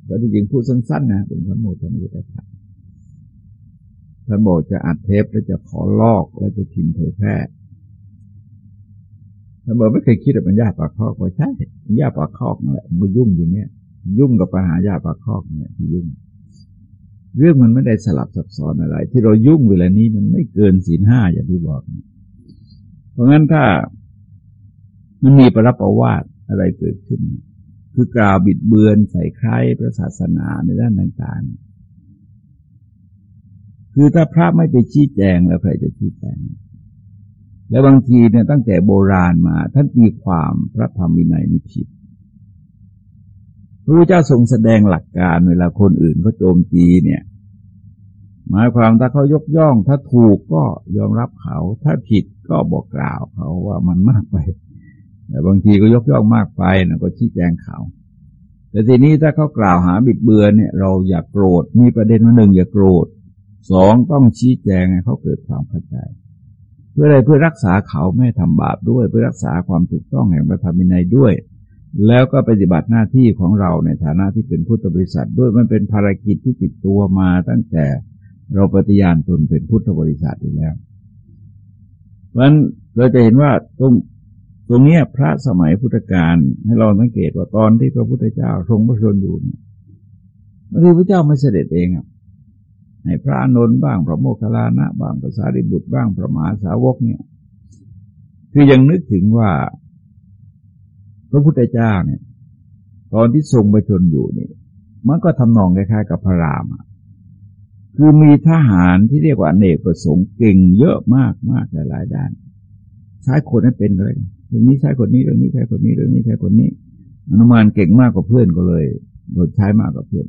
ก็ที่จริงพูดสั้นๆนะเป็นสมมติท่านไม่ได้ทำท่านบอกจะอัดเทปแล้วจะขอลอกแล้วจะทิมเผยแพร่ท่านบอกไม่เคยคิดว่ามันยากปากคอกว่าใช่ยากปากคอกนั่นแหละมันยุ่งอย่างเนี้ยยุ่งกับปัญหายาปากคอกเนี่ยที่ยุ่ง เรื่องมันไม่ได้สลับซับซ้อนอะไร ที่เรายุ่งเวลานี้มันไม่เกินศีลห้าอย่างที่บอก เพราะงั้นถ้ามันมีประรับประวาต อะไรเกิดขึ้น คือกล่าวบิดเบือนใส่ใครพระศาสนาในด้านต่างๆ คือถ้าพระไม่ไปชี้แจงแล้วใครจะชี้แจง แล้วบางทีเนี่ยตั้งแต่โบราณมาท่านมีความพระธรรมวินัยนี่ผิดพระเจ้าทรงแสดงหลักการเวลาคนอื่นเขาโจมตีเนี่ยหมายความถ้าเขายกย่อง ถ้าถูกก็ยอมรับเขา ถ้าผิดก็บอกกล่าวเขาว่ามันมากไป บางทีก็ยกย่องมากไปนะก็ชี้แจงเขาแต่ทีนี้ถ้าเขากล่าวหาบิดเบือนเนี่ย เราอย่ากโกรธมีประเด็นมาหนึ่งอย่ากโกรธสองต้องชี้แจงให้เขาเกิดความเข้าใจ เพื่ออะไรเพื่อรักษาเขาไม่ทำบาปด้วย เพื่อรักษาความถูกต้องแห่งพระธรรมในด้วย แล้วก็ปฏิบัติหน้าที่ของเราในฐานะที่เป็นพุทธบริษัทด้วยมันเป็นภารกิจที่ติดตัวมาตั้งแต่เราปฏิญาณตนเป็นพุทธบริษัทอยู่แล้ว เพราะฉะนั้นเราจะเห็นว่าตรง ตรงนี้พระสมัยพุทธกาลให้เราสังเกตว่าตอนที่พระพุทธเจ้าทรงพระชนอยู่เนี่ยบางทีพระเจ้าไม่เสด็จเองอะให้พระอนุนบ้างพระโมคคัลลานะบ้างพระสารีบุตรบ้างพระมหาสาวกเนี่ย คือยังนึกถึงว่า พระพุทธเจ้าเนี่ย ตอนที่ทรงประชนอยู่นี่มันก็ทำนองคล้ายๆกับพระรามอะคือมีทหารที่เรียกว่าเนกประสงค์เก่งเยอะมากมากหลายๆด้าน ใช้คนให้เป็นเลย เรื่องนี้ใช้คนนี้เรื่องนี้ใช้คนนี้เรื่องนี้ใช้คนนี้อนุมานเก่งมากกว่าเพื่อนก็เลยโดนใช้มากกว่าเพื่อน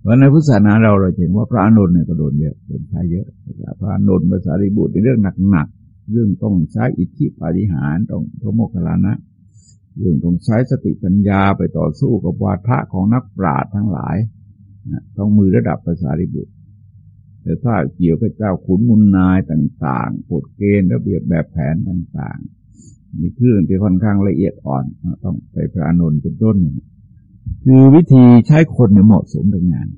เพราะในพุทธศาสนาเราเราเห็นว่าพระอนุนเนี่ยก็โดนเยอะโดนใช้เยอะพระอนุนภาษาริบุตรในเรื่องหนักๆเรื่องต้องใช้อิทธิปาฏิหาริย์ต้องพระโมคคัลลานะเรื่องต้องใช้สติปัญญาไปต่อสู้กับวาทะของนักปราชญ์ทั้งหลายนะต้องมือระดับภาษาริบุตรแต่ถ้าเกี่ยวกับเจ้าขุนมุนนายต่างๆกฎเกณฑ์ระเบียบแบบแผนต่างๆ มีเครื่องที่ค่อนข้างละเอียดอ่อน ต้องไปพระอนุนเป็นต้นเนี่ยคือวิธีใช้คนเนี่ยเหมาะสมกับงาน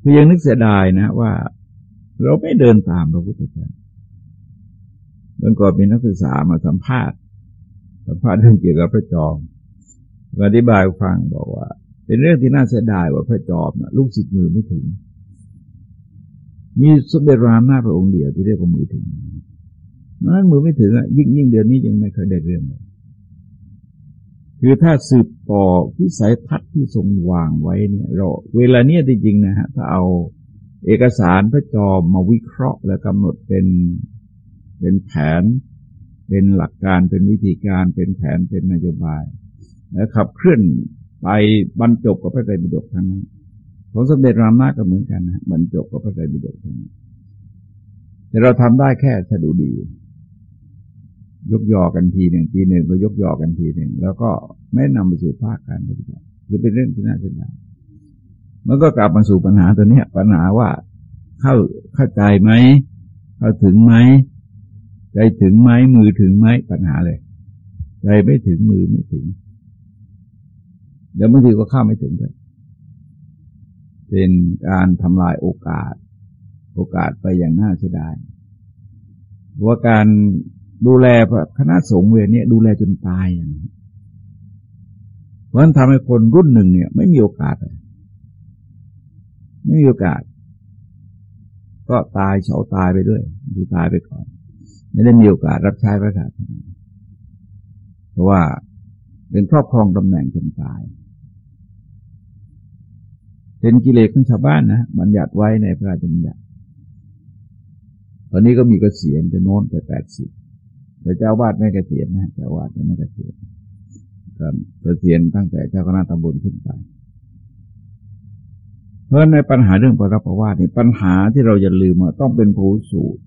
คือยังนึกเสียดายนะว่า เราไม่เดินตามพระพุทธเจ้าเมื่อก่อนมีนักศึกษามาสัมภาษณ์ สัมภาษณ์เรื่องเกี่ยวกับพระจอมอธิบายฟังบอกว่า เป็นเรื่องที่น่าเสียดายว่าพระจอมนะลูกศิษย์มือไม่ถึง มีสมเด็จรามหน้าพระองค์เดียวที่เรียกว่ามือถึง นั้นมือไม่ถึงอะยิ่งยิ่งเดือนนี้ยังไม่เคยได้เรื่องเลยคือถ้าสืบต่อพิสัยทัศน์ที่ทรงวางไว้เนี่ยเราเวลาเนี้ยจริงๆนะฮะถ้าเอาเอกสารพระจอมมาวิเคราะห์ และกำหนดเป็นเป็นแผน เป็นหลักการเป็นวิธีการ เป็นแผนเป็นนโยบาย แล้วขับเคลื่อนไปบรรจบกับพระไตรปิฎกทั้งนั้นของสมเด็จรามนาก็เหมือนกันนะบรรจบกับพระไตรปิฎกทั้งนั้นแต่เราทำได้แค่สะดุดี ยกยอกันทีหนึ่งทีหนึ่งก็ยกยอกันทีหนึ่งแล้วก็ไม่นำไปสู่ภาคการปฏิบัติคือเป็นเรื่องที่น่าเสียดายมันก็กลับมาสู่ปัญหาตัวนี้ปัญหาว่าเข้าเข้าใจไหมเข้าถึงไหมใจถึงไหมมือถึงไหมปัญหาเลยใจไม่ถึงมือไม่ถึงเดี๋ยวบางทีก็เข้าไม่ถึงเลยเป็นการทำลายโอกาส โอกาสไปอย่างน่าเสียดายว่าการ ดูแลคณะสงฆ์เวรนี้ดูแลจนตายนะเพราะนั้นทำให้คนรุ่นหนึ่งเนี่ย ไม่มีโอกาส ไม่มีโอกาส ก็ตายเฉาตายไปด้วยดีตายไปก่อน ไม่ได้มีโอกาสรับใช้พระศาสนาเพราะว่าเป็นครอบครองตำแหน่งจนตาย เป็นกิเลสของชาวบ้านนะบัญญัติไว้ในพระราชบัญญัติตอนนี้ก็มีกเกษียณจะโน้นแต่แปดสิบ แต่เจ้าวาดไม่กเกษียณนะเจ้าวาดไม่กเกษียณก็เกษียณตั้งแต่เจ้าคณะตำบลขึ้นไป เพราะในปัญหาเรื่องปรับประวาติปัญหาที่เราอย่าลืมว่าต้องเป็นผู้สูตร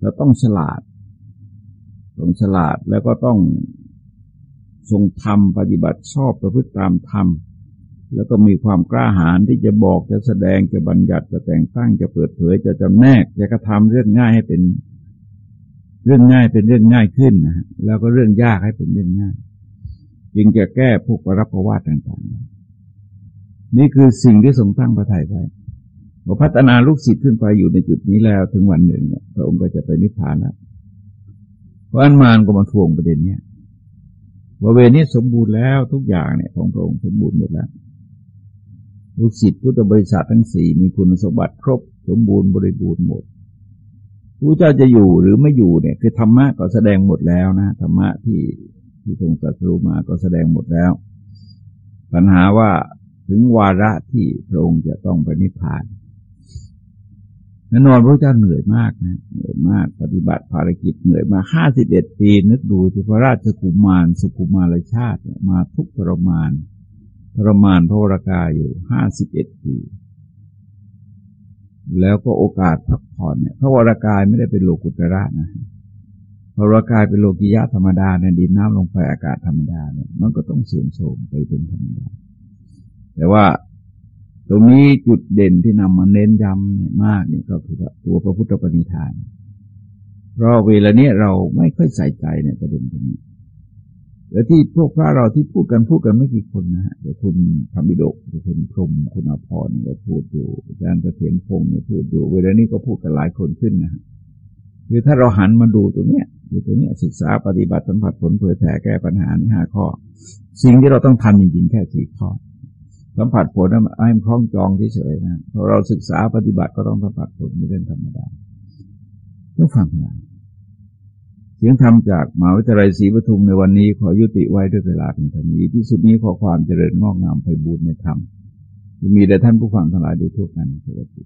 เราต้องฉลาดต้องฉลาดแล้วก็ต้องทรงธรรมปฏิบัติชอบประพฤติตามธรรมแล้วก็มีความกล้าหาญที่จะบอกจะแสดงจะบัญญัติจะแต่งตั้งจะเปิดเผยจะจำแนกจะกระทำเรื่องง่ายให้เป็น เรื่องง่ายเป็นเรื่องง่ายขึ้นนะแล้วก็เรื่องยากให้เป็นเรื่องง่าย จึงจะแก้พวกรับประวัติต่างๆ นี่คือสิ่งที่ทรงตั้งประทัยไว้พอพัฒนาลูกศิษย์ขึ้นไปอยู่ในจุดนี้แล้วถึงวันหนึ่งเนี่ยพระองค์ก็จะไปนิพพานแล้วเพราะอันมานก็มาทวงประเด็นเนี้ยว่าเวนี้สมบูรณ์แล้วทุกอย่างเนี่ยของพระองค์สมบูรณ์หมดแล้วลูกศิษย์พุทธบริษัททั้งสี่มีคุณสมบัติครบสมบูรณ์บริบูรณ์หมด ระเจ้าจะอยู่หรือไม่อยู่เนี่ย คือธรรมะก็แสดงหมดแล้วนะธรรมะที่ที่ทรงตรัสรู้มาก็แสดงหมดแล้ว ปัญหาว่าถึงวาระที่พระองค์จะต้องไปนิพพานแน่นอนพระเจ้าเหนื่อยมากนะเหนื่อยมากปฏิบัติภารกิจเหนื่อยมาห้าสิบเอ็ดปี นึกดูที่พระราชกุมาร สุกุมารชาติมาทุกทรมานทรมานพระวรากาอยู่ห้าสิบเอ็ดปี แล้วก็โอกาสพักผ่อนเนี่ยพระวรากายไม่ได้เป็นโลกุตระนะพระวรากายเป็นโลกิยะธรรมดาในดินน้ำลงไปอากาศธรรมดาเนี่ยมันก็ต้องเสื่อมโทรมไปเป็นธรรมดา แต่ว่าตรงนี้จุดเด่นที่นำมาเน้นย้ำเนี่ยมากเนี่ยก็คือตัวพระพุทธปณิธาน เพราะเวลาเนี้ยเราไม่ค่อยใส่ใจในประเด็นตรงนี้ แล้วที่พวกพระเราที่พูดกันพูดกันไม่กี่คนนะฮะแต่คุณธรรมิโดกคุณพรมคุณอภรณ์ก็พูดอยู่อาจารย์เสถียรพงศ์ก็พูดอยู่เวลานี้ก็พูดกันหลายคนขึ้นนะฮะคือถ้าเราหันมาดูตัวเนี้ยดูตัวเนี้ยศึกษาปฏิบัติสัมผัสผลเผยแผ่แก้ปัญหาในห้าข้อ สิ่งที่เราต้องทำจริงๆแค่สี่ข้อสัมผัสผลนั้นไอ้คล้องจองเฉยๆนะพอเราศึกษาปฏิบัติก็ต้องสัมผัสผลไม่เรื่องธรรมดาต้องฟังนะ เสียงธรรมจากมหาวิทยาลัยศรีปทุมในวันนี้ขอยุติไว้ด้วยเวลาเพียงเท่านี้ ที่สุดนี้ขอความเจริญงอกงามไปบูรณนธรรมมีแด่ท่านผู้ฟังทั้งหลายโดยทั่วกันสวัสดี